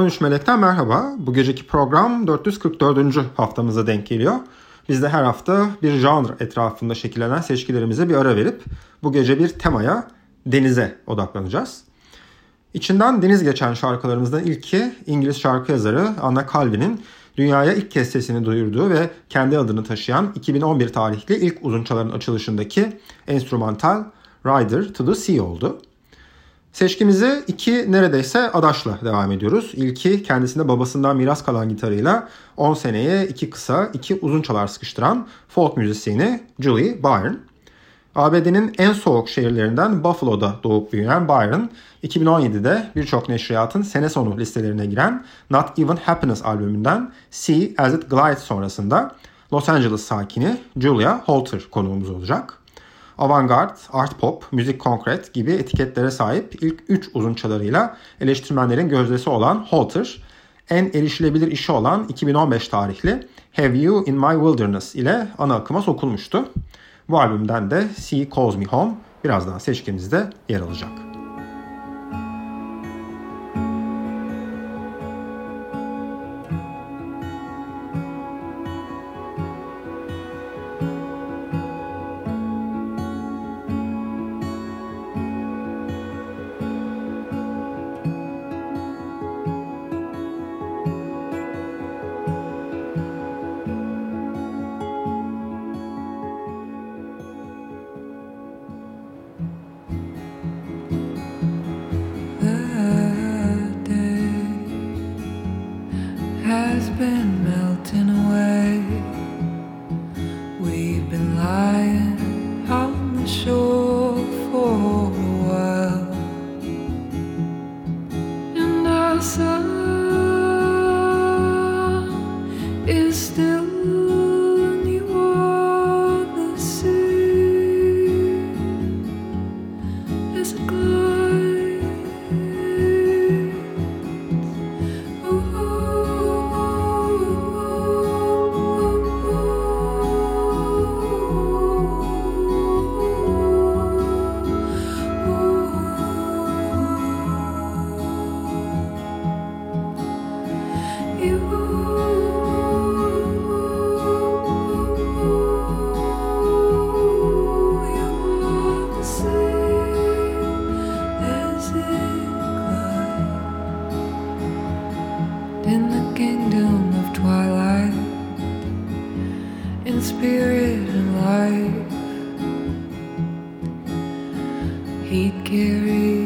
13 Melek'ten merhaba. Bu geceki program 444. haftamıza denk geliyor. Biz de her hafta bir janr etrafında şekillenen seçkilerimize bir ara verip bu gece bir temaya, denize odaklanacağız. İçinden deniz geçen şarkılarımızdan ilki İngiliz şarkı yazarı Anna Calvin'in dünyaya ilk kez sesini duyurduğu ve kendi adını taşıyan 2011 tarihli ilk uzunçaların açılışındaki enstrümantal Rider to the Sea oldu. Seçkimizi iki neredeyse adaşla devam ediyoruz. İlki kendisinde babasından miras kalan gitarıyla 10 seneye iki kısa, iki uzun çalar sıkıştıran folk müzisyeni Julie Byron. ABD'nin en soğuk şehirlerinden Buffalo'da doğup büyüyen Byron, 2017'de birçok neşriyatın sene sonu listelerine giren Not Even Happiness albümünden See As It Glides sonrasında Los Angeles sakini Julia Holter konuğumuz olacak avantgard, art pop, müzik konkret gibi etiketlere sahip ilk 3 uzun çalarıyla eleştirmenlerin gözdesi olan Halter, en erişilebilir işi olan 2015 tarihli Have You In My Wilderness ile ana akıma sokulmuştu. Bu albümden de Sea Calls Me Home birazdan seçkimizde yer alacak. in spirit and life. He'd carry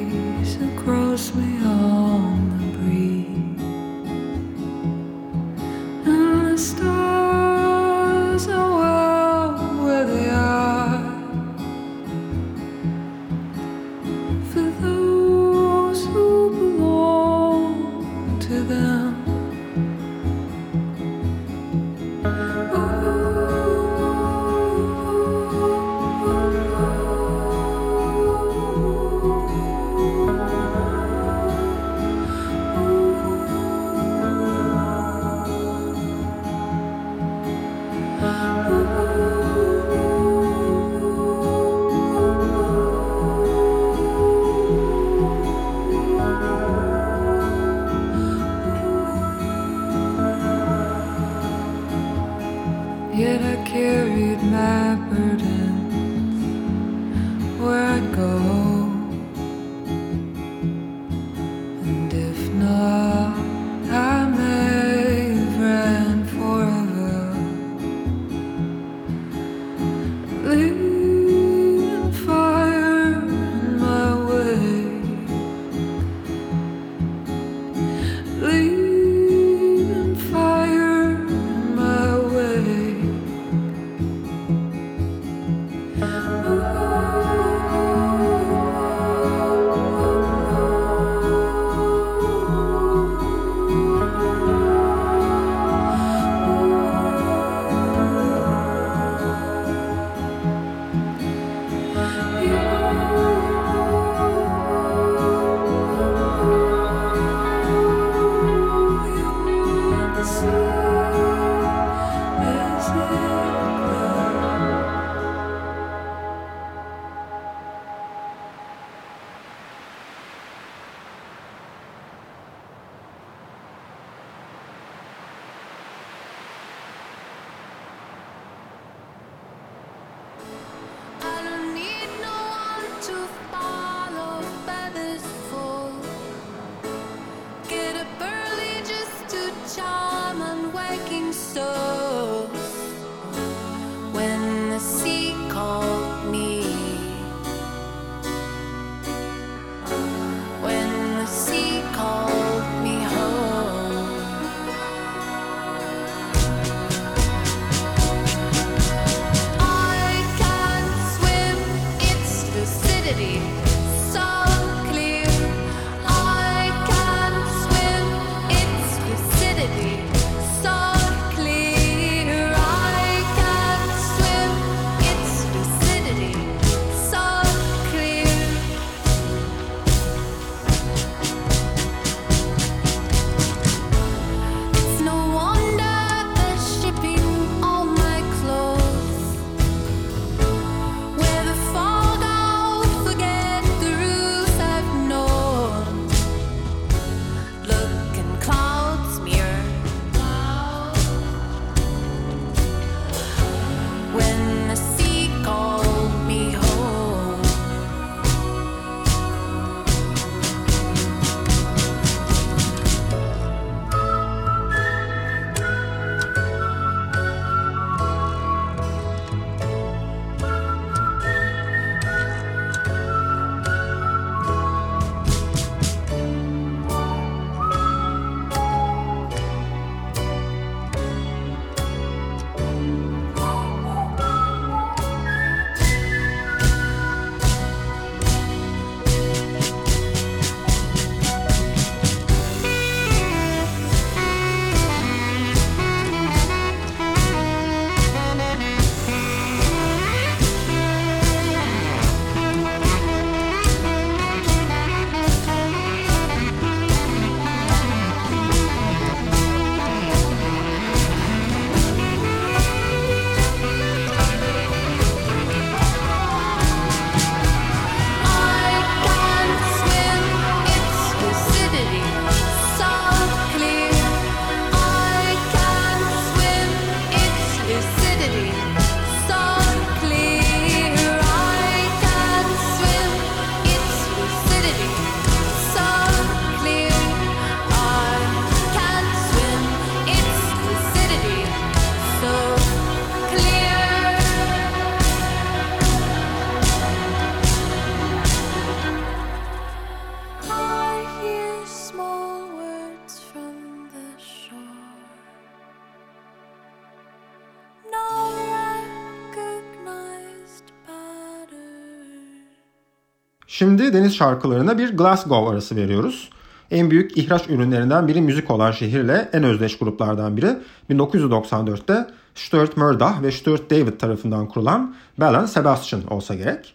Şimdi deniz şarkılarına bir Glasgow arası veriyoruz. En büyük ihraç ürünlerinden biri müzik olan şehirle en özdeş gruplardan biri 1994'te Stuart Murdoch ve Stuart David tarafından kurulan Bell Sebastian olsa gerek.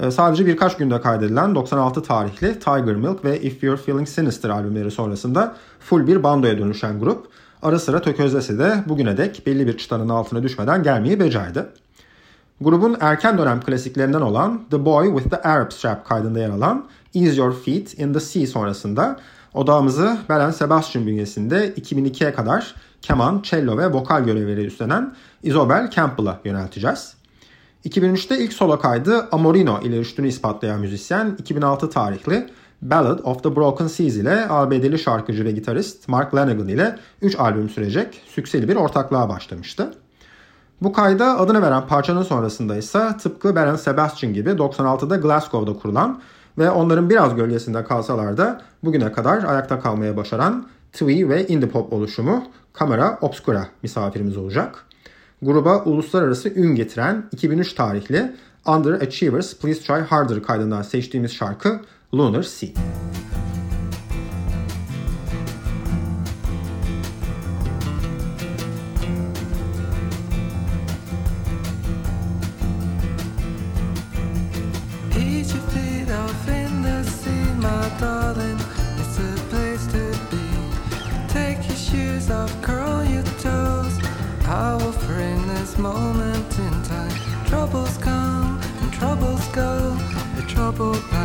Ee, sadece birkaç günde kaydedilen 96 tarihli Tiger Milk ve If You're Feeling Sinister albümleri sonrasında full bir bandoya dönüşen grup ara sıra tökezlese de bugüne dek belli bir çıtanın altına düşmeden gelmeyi becerdi. Grubun erken dönem klasiklerinden olan The Boy with the Arab Strap kaydında yer alan Ease Your Feet in the Sea sonrasında odağımızı Belen Sebastian bünyesinde 2002'ye kadar keman, cello ve vokal görevleri üstlenen Isobel Campbell'a yönelteceğiz. 2003'te ilk solo kaydı Amorino ile üstünü ispatlayan müzisyen 2006 tarihli Ballad of the Broken Seas ile ABD'li şarkıcı ve gitarist Mark Lanegan ile 3 albüm sürecek sükseli bir ortaklığa başlamıştı. Bu kayda adını veren parçanın sonrasında ise tıpkı Beren Sebastian gibi 96'da Glasgow'da kurulan ve onların biraz gölgesinde kalsalar da bugüne kadar ayakta kalmaya başaran twee ve indie pop oluşumu Camera Obscura misafirimiz olacak. Gruba uluslararası ün getiren 2003 tarihli Underachievers Please Try Harder kaydından seçtiğimiz şarkı Lunar Sea. people.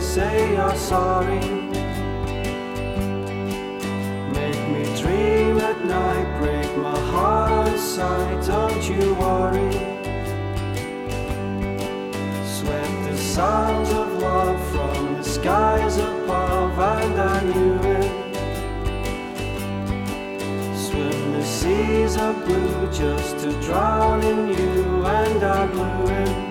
say you're sorry. Make me dream at night, break my heart aside, don't you worry. Swept the sounds of love from the skies above, and I knew it. Swim the seas of blue just to drown in you, and I blew it.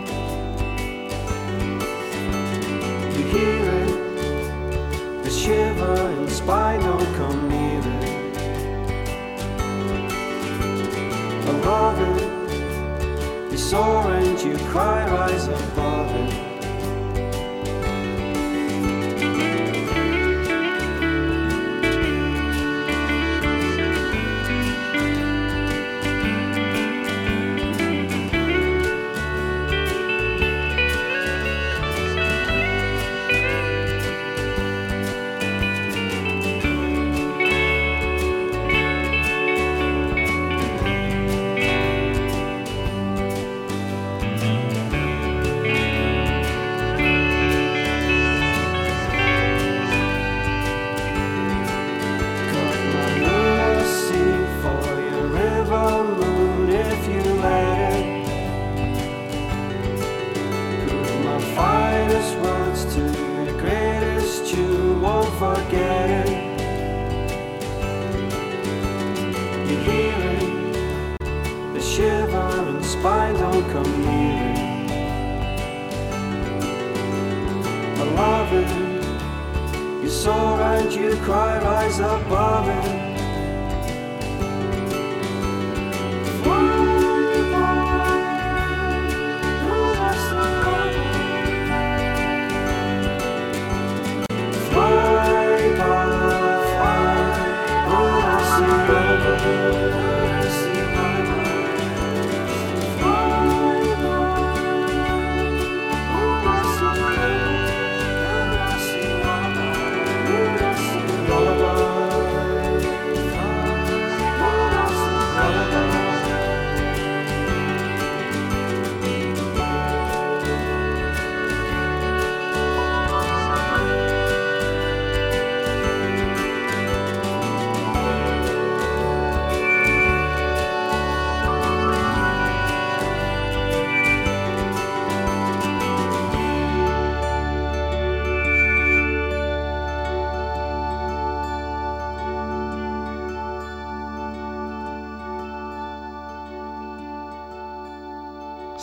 hear it. The shiver and spine don't come near it. I love it. Orange, you cry, rise above it. İt. You soar and you cry, rise above it.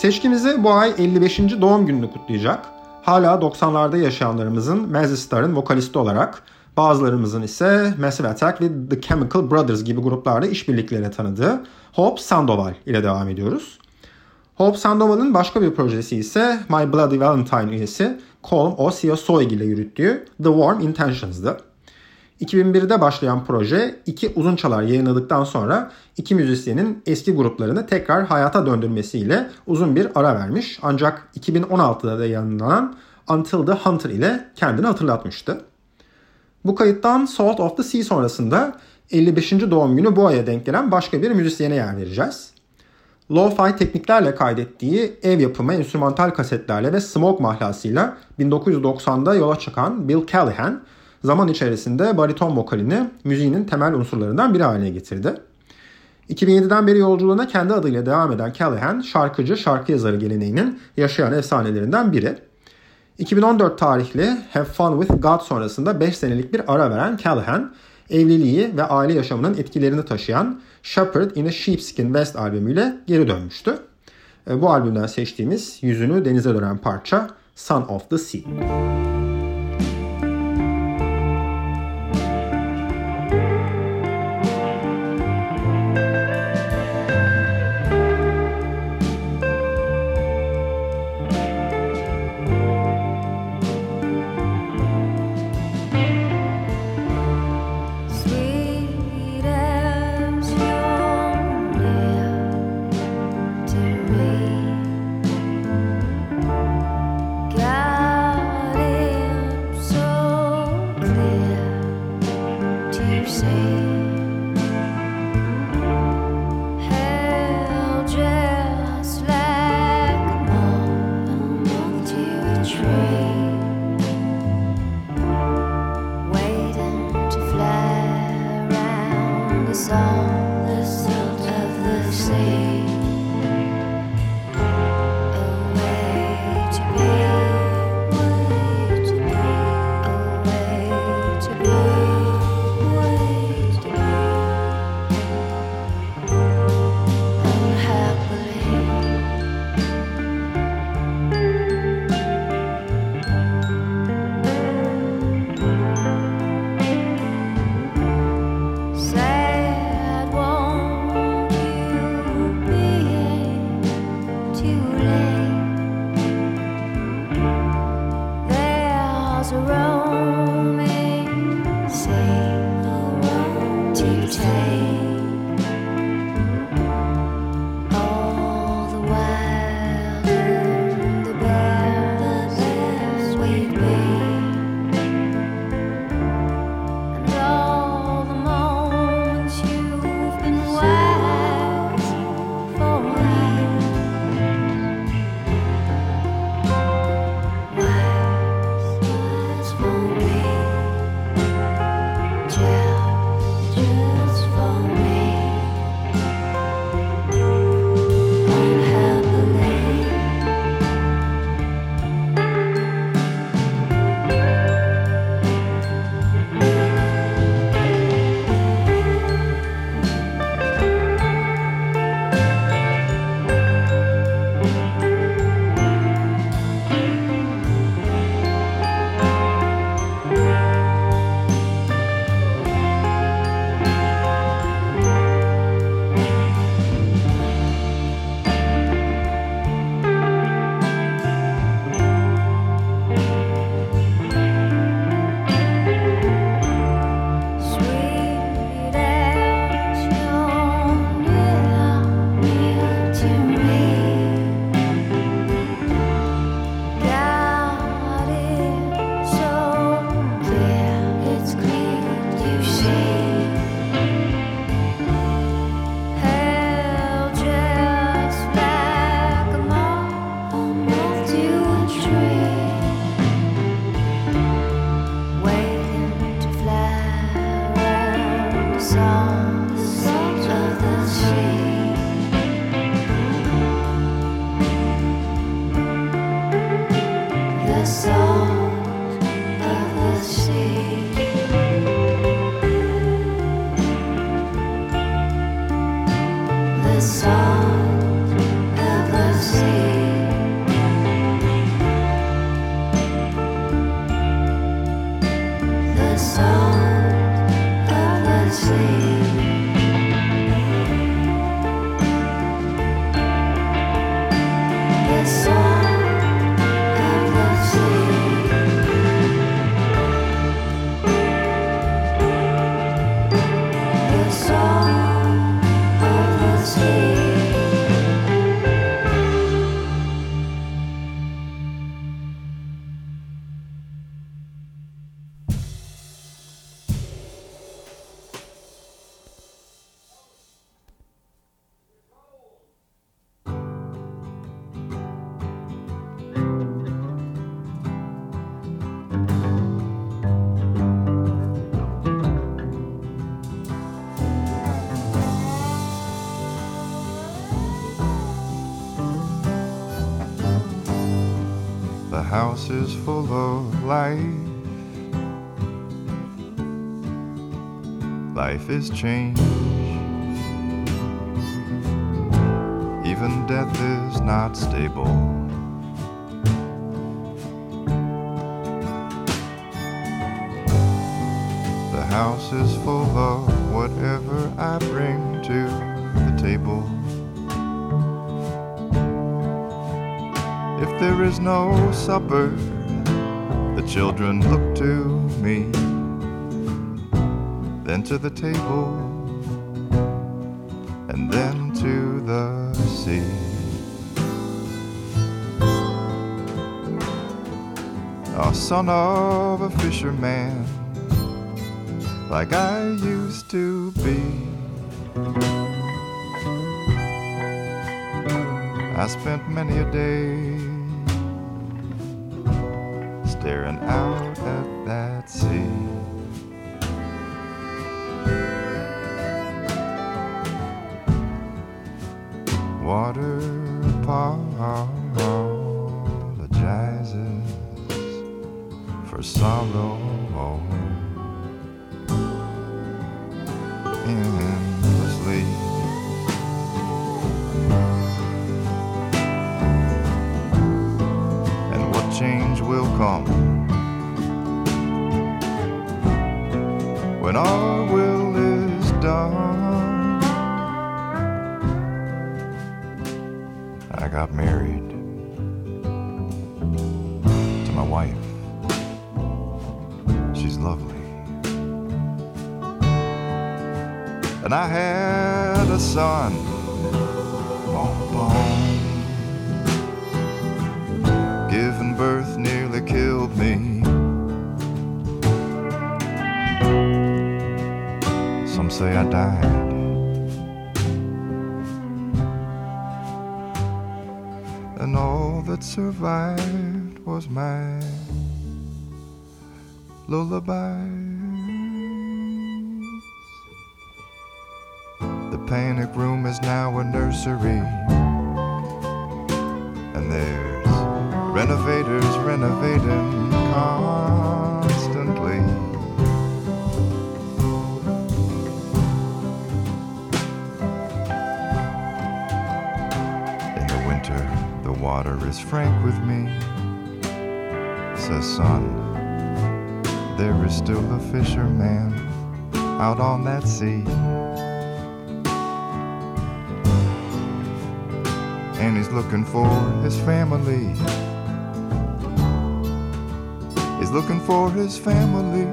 Seçkimizi bu ay 55. doğum gününü kutlayacak. Hala 90'larda yaşayanlarımızın Mazzy Star'ın vokalisti olarak bazılarımızın ise Massive Attack ve The Chemical Brothers gibi gruplarda işbirliklerine tanıdığı Hope Sandoval ile devam ediyoruz. Hope Sandoval'ın başka bir projesi ise My Bloody Valentine üyesi Colm Osiosoy ile yürüttüğü The Warm Intentions'dı. 2001'de başlayan proje iki uzun çalar yayınladıktan sonra iki müzisyenin eski gruplarını tekrar hayata döndürmesiyle uzun bir ara vermiş. Ancak 2016'da da yayınlanan Until the Hunter ile kendini hatırlatmıştı. Bu kayıttan Salt of the Sea sonrasında 55. doğum günü bu aya denk gelen başka bir müzisyene yer vereceğiz. Lo-fi tekniklerle kaydettiği ev yapımı enstrümantal kasetlerle ve smoke mahlasıyla 1990'da yola çıkan Bill Callahan zaman içerisinde bariton vokalini müziğinin temel unsurlarından biri haline getirdi. 2007'den beri yolculuğuna kendi adıyla devam eden Callahan, şarkıcı, şarkı yazarı geleneğinin yaşayan efsanelerinden biri. 2014 tarihli Have Fun With God sonrasında 5 senelik bir ara veren Callahan, evliliği ve aile yaşamının etkilerini taşıyan Shepherd in a Sheepskin West albümüyle geri dönmüştü. E, bu albümden seçtiğimiz yüzünü denize dönen parça Son of the Sea. Is full of life. Life is change. Even death is not stable. The house is full of whatever I bring to the table. If there is no supper, the children look to me, then to the table, and then to the sea. A son of a fisherman, like I used to be. I spent many a day there and out. And I had a son. Boom, boom. Giving birth nearly killed me. Some say I died. And all that survived was my lullaby. Panic room is now a nursery. And there's renovators renovating constantly. In the winter, the water is frank with me. Says, son, there is still a fisherman out on that sea. He's looking for his family. He's looking for his family.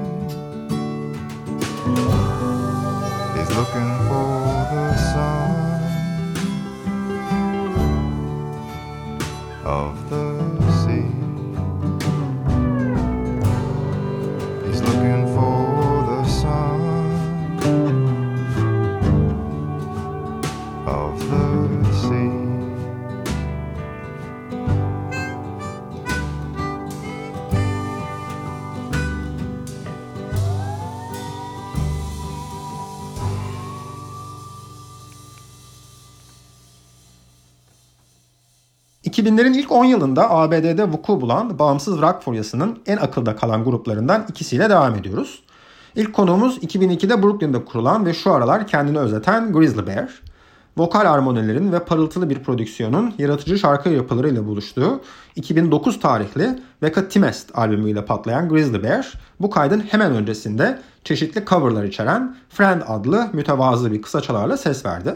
...2000'lerin ilk 10 yılında ABD'de vuku bulan bağımsız rock furyasının en akılda kalan gruplarından ikisiyle devam ediyoruz. İlk konuğumuz 2002'de Brooklyn'de kurulan ve şu aralar kendini özeten Grizzly Bear. vokal armonilerin ve parıltılı bir prodüksiyonun yaratıcı şarkı yapılarıyla buluştuğu 2009 tarihli Veka Timest albümüyle patlayan Grizzly Bear, bu kaydın hemen öncesinde çeşitli coverlar içeren Friend adlı mütevazı bir kısaçalarla ses verdi.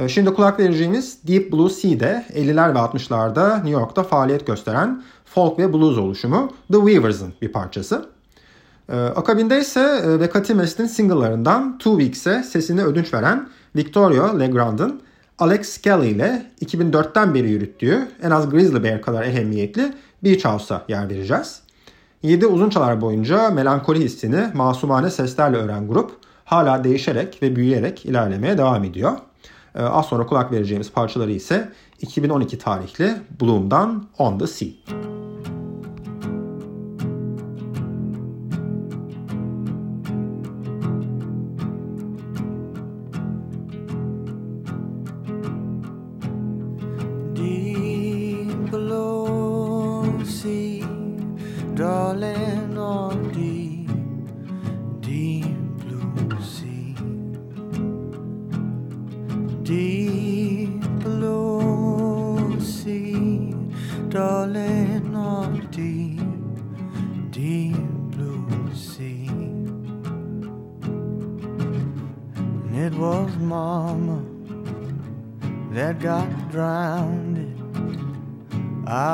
Ee, şimdi kulak vereceğimiz Deep Blue Sea'de 50'ler ve 60'larda New York'ta faaliyet gösteren folk ve blues oluşumu The Weavers'ın bir parçası. Ee, akabinde ise Vekati Mest'in single'larından Two Weeks'e sesini ödünç veren Victoria Legrand'ın Alex Skelly ile 2004'ten beri yürüttüğü en az Grizzly Bear kadar ehemmiyetli Beach House'a yer vereceğiz. 7 uzun çalar boyunca melankoli hissini masumane seslerle öğren grup hala değişerek ve büyüyerek ilerlemeye devam ediyor. Ee, az sonra kulak vereceğimiz parçaları ise 2012 tarihli Bloom'dan On the Sea.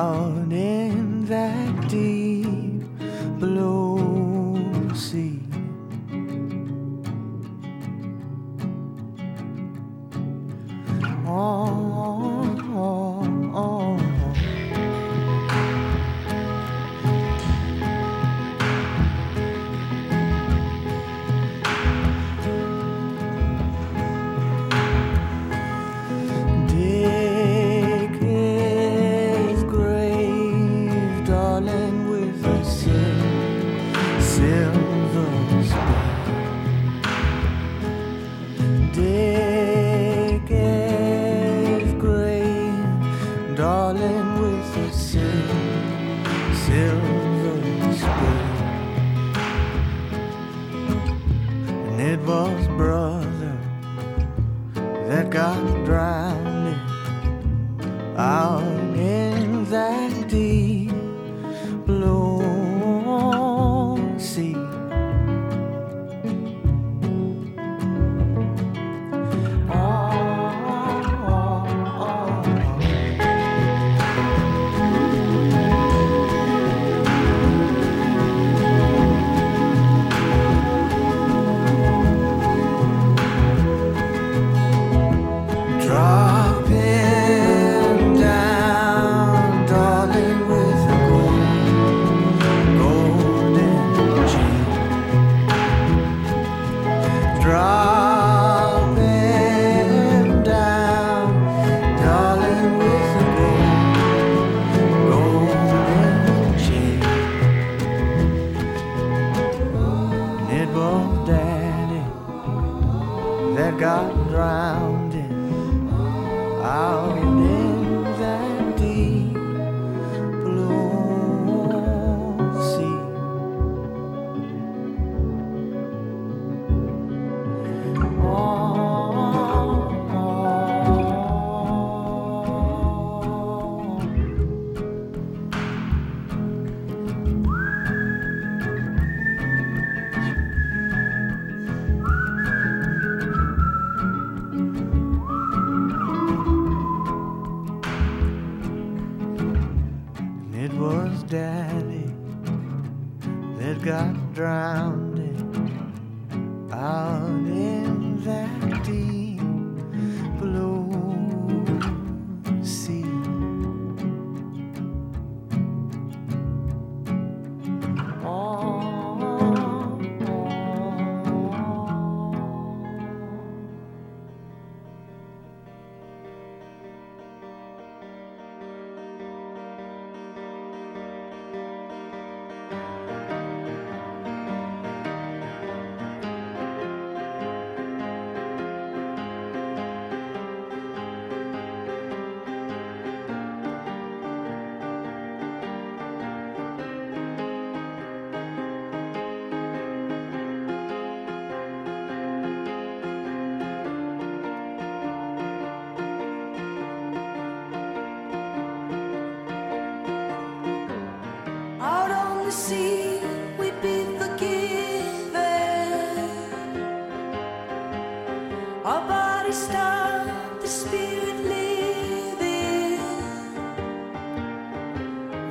down in that deep blue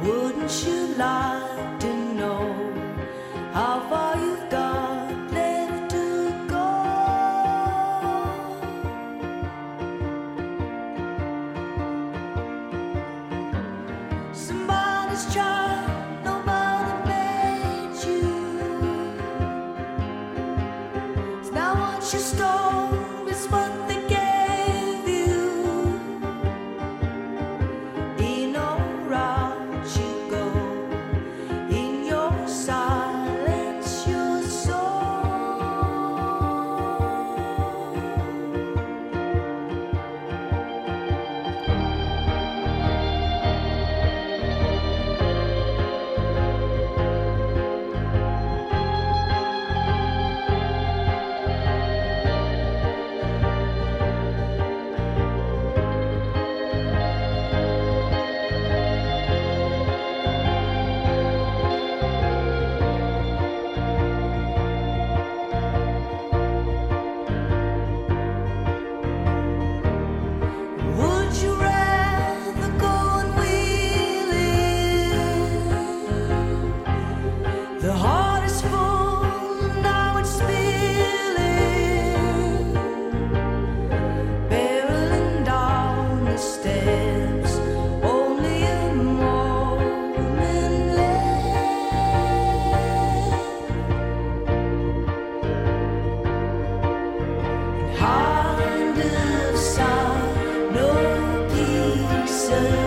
Wouldn't you like to peace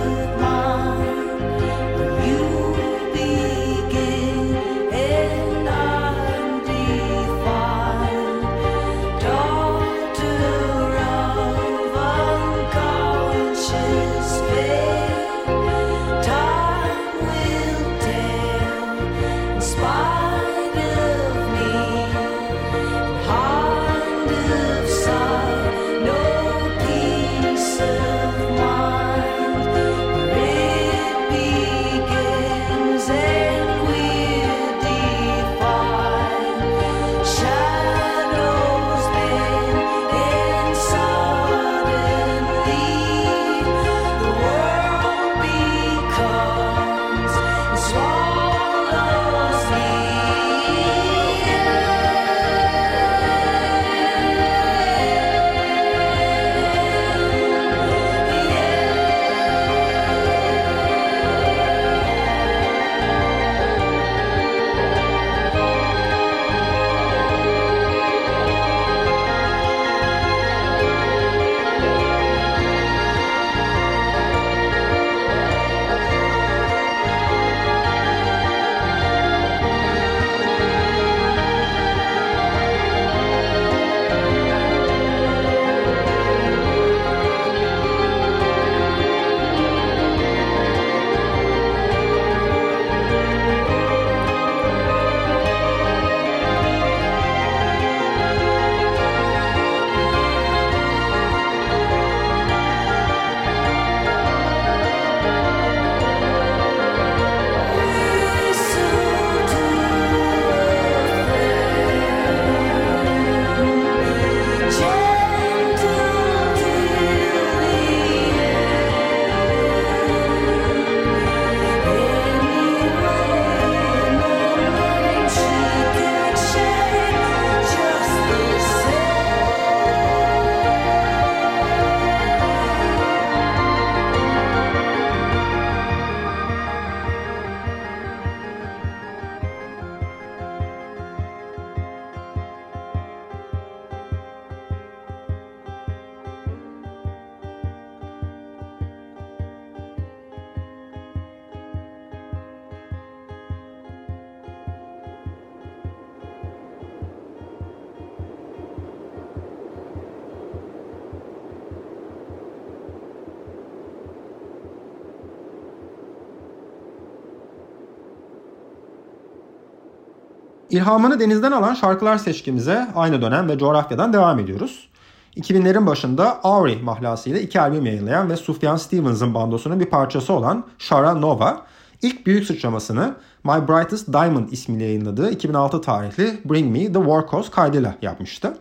İlhamını denizden alan şarkılar seçkimize aynı dönem ve coğrafyadan devam ediyoruz. 2000'lerin başında Auri mahlasıyla iki albüm yayınlayan ve Sufjan Stevens'ın bandosunun bir parçası olan Shara Nova, İlk büyük sıçramasını My Brightest Diamond ismiyle yayınladığı 2006 tarihli Bring Me The Cause kaydıyla yapmıştı.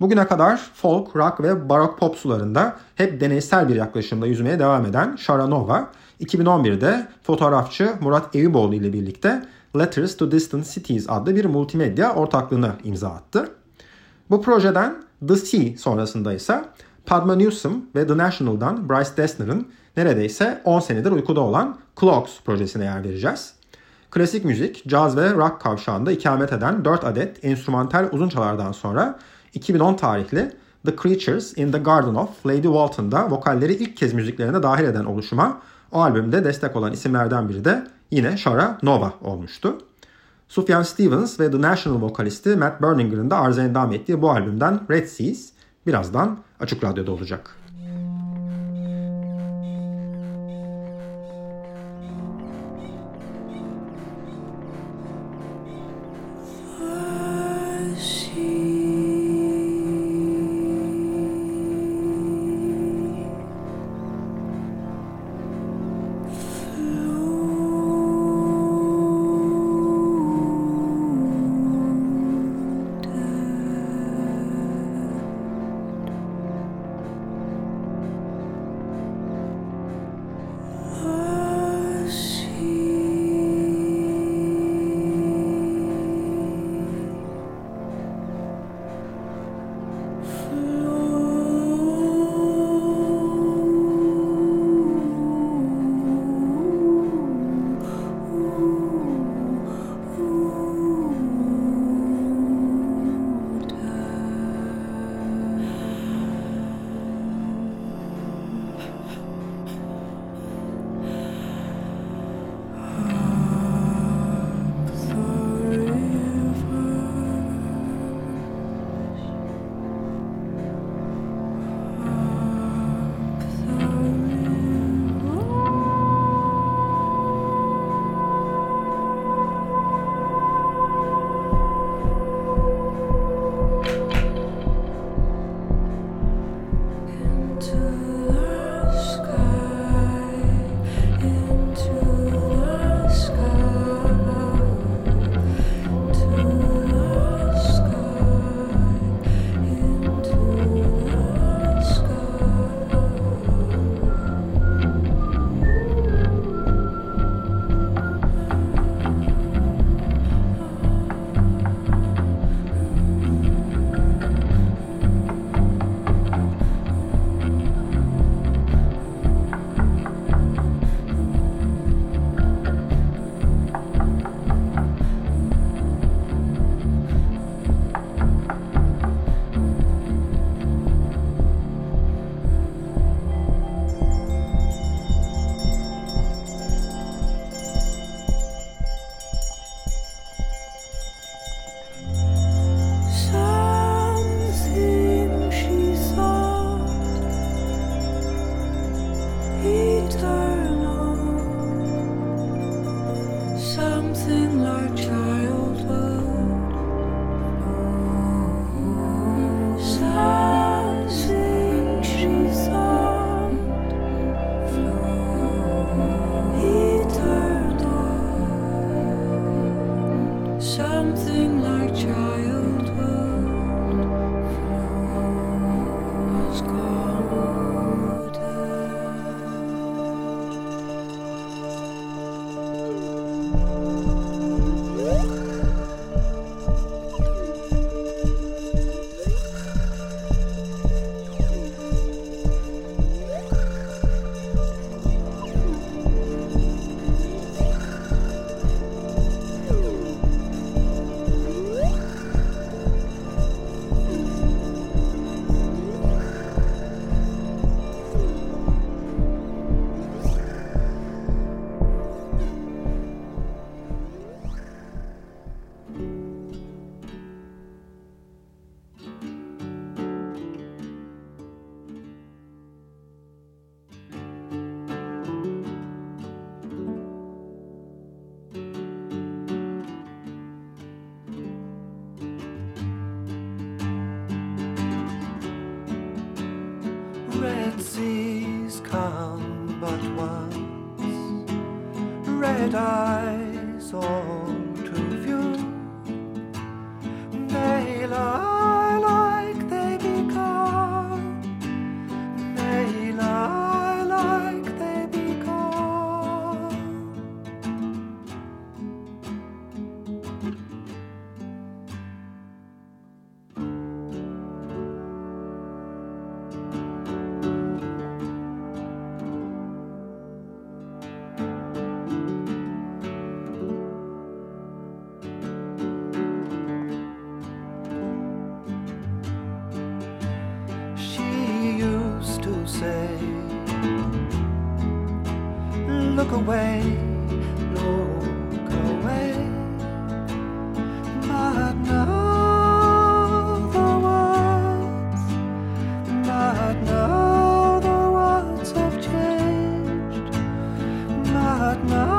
Bugüne kadar folk, rock ve barok pop sularında hep deneysel bir yaklaşımda yüzmeye devam eden Sharanova, 2011'de fotoğrafçı Murat Eyüboğlu ile birlikte Letters to Distant Cities adlı bir multimedya ortaklığını imza attı. Bu projeden The Sea sonrasında ise Padma Newsom ve The National'dan Bryce Dessner'ın neredeyse 10 senedir uykuda olan Clocks projesine yer vereceğiz. Klasik müzik, caz ve rock kavşağında ikamet eden 4 adet enstrümantal uzun çalardan sonra 2010 tarihli The Creatures in the Garden of Lady Walton'da vokalleri ilk kez müziklerine dahil eden oluşuma o albümde destek olan isimlerden biri de yine Shara Nova olmuştu. Sufjan Stevens ve The National vokalisti Matt Berninger'ın da arıza endam ettiği bu albümden Red Seas birazdan Açık Radyo'da olacak. my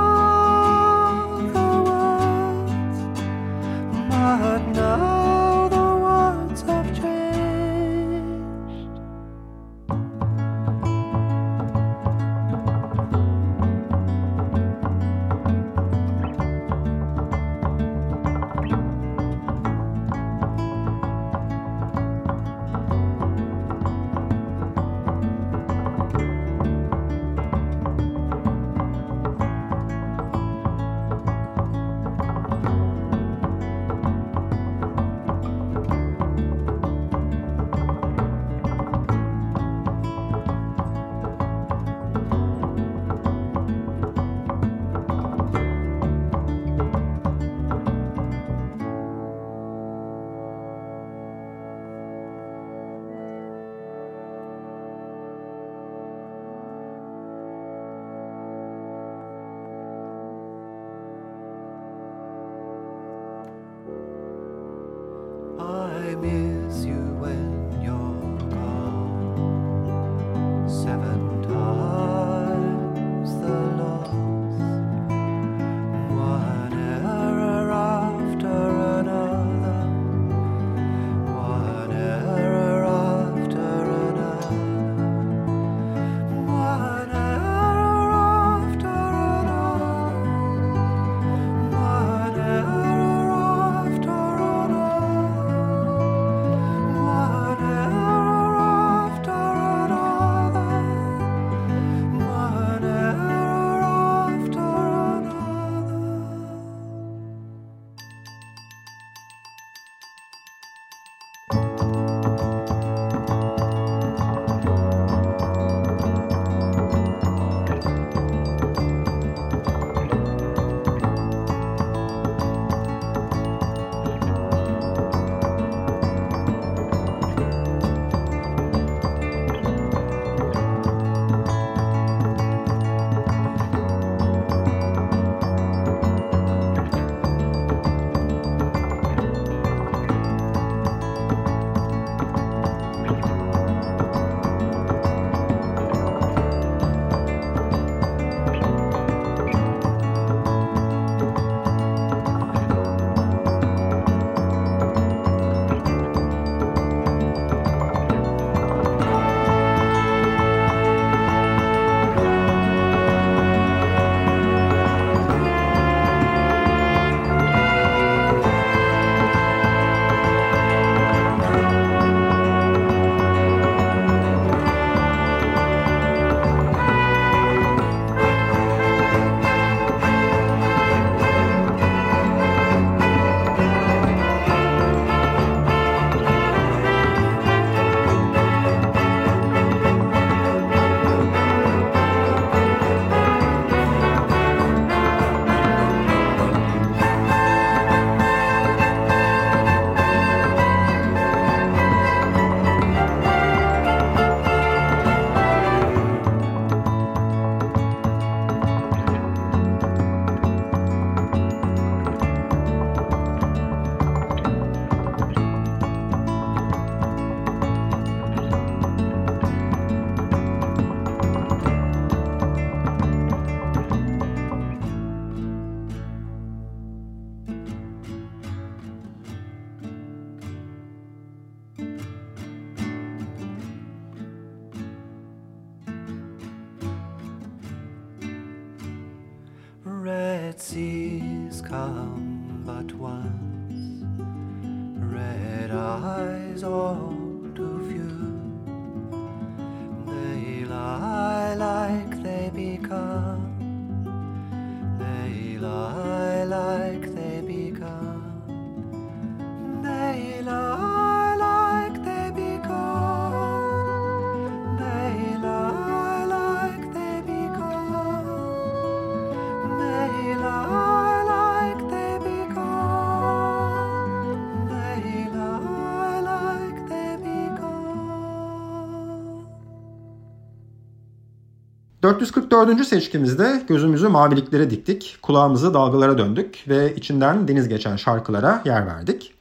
444. seçkimizde gözümüzü maviliklere diktik, kulağımızı dalgalara döndük ve içinden deniz geçen şarkılara yer verdik.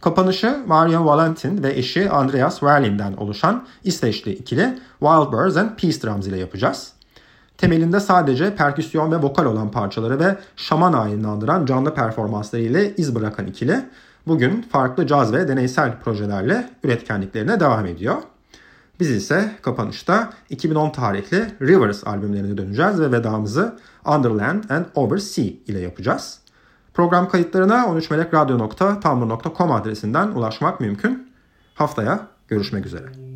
Kapanışı Marion Valentin ve eşi Andreas Werlin'den oluşan İsveçli ikili Wild Birds and Peace Drums ile yapacağız. Temelinde sadece perküsyon ve vokal olan parçaları ve şaman ayinini andıran canlı performansları ile iz bırakan ikili bugün farklı caz ve deneysel projelerle üretkenliklerine devam ediyor. Biz ise kapanışta 2010 tarihli Rivers albümlerine döneceğiz ve vedamızı Underland and Oversea ile yapacağız. Program kayıtlarına 13melekradyo.tumblr.com adresinden ulaşmak mümkün. Haftaya görüşmek üzere.